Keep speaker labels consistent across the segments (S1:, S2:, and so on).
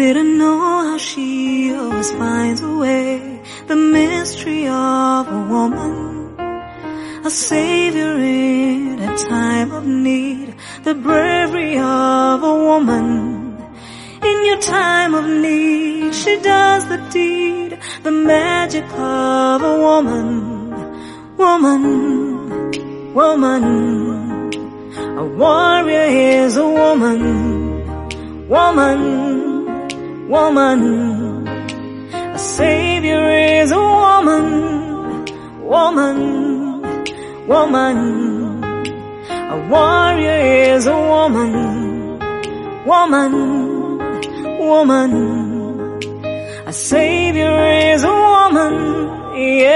S1: We don't know how she always finds a way. The mystery of a woman. A savior in a time of need. The bravery of a woman. In your time of need, she does the deed. The magic of a woman. Woman. Woman. A warrior is a woman. Woman woman. A savior is a woman, woman, woman. A warrior is a woman, woman, woman. A savior is a woman, yeah,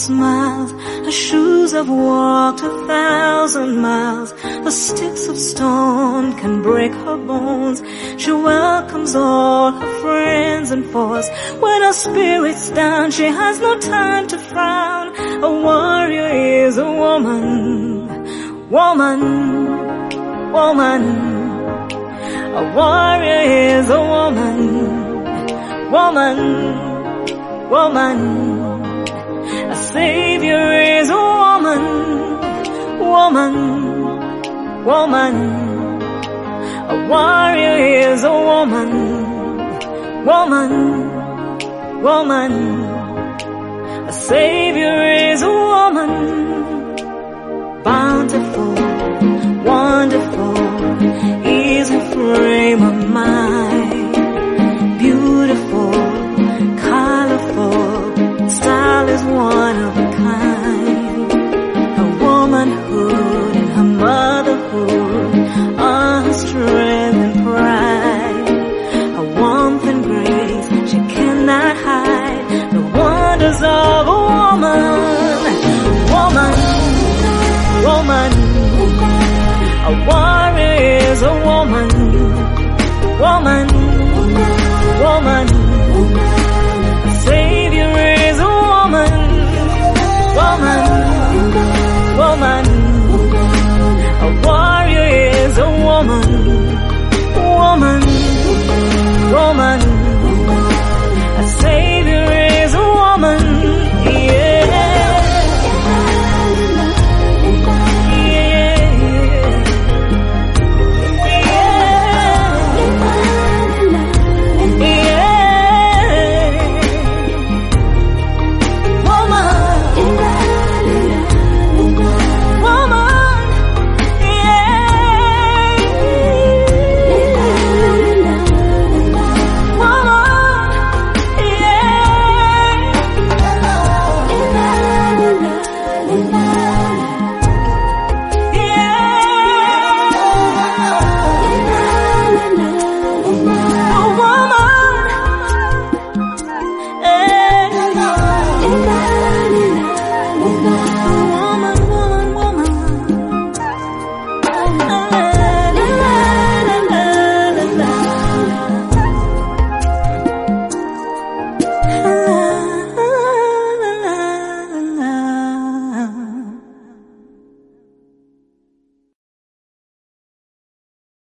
S1: smiles. Her shoes have walked a thousand miles. The sticks of stone can break her bones. She welcomes all her friends and foes. When her spirit's down, she has no time to frown. A warrior is a woman, woman, woman. A warrior is a woman, woman woman. Savior is a woman, woman, woman. A warrior is a woman, woman, woman. A savior is a woman, woman, woman.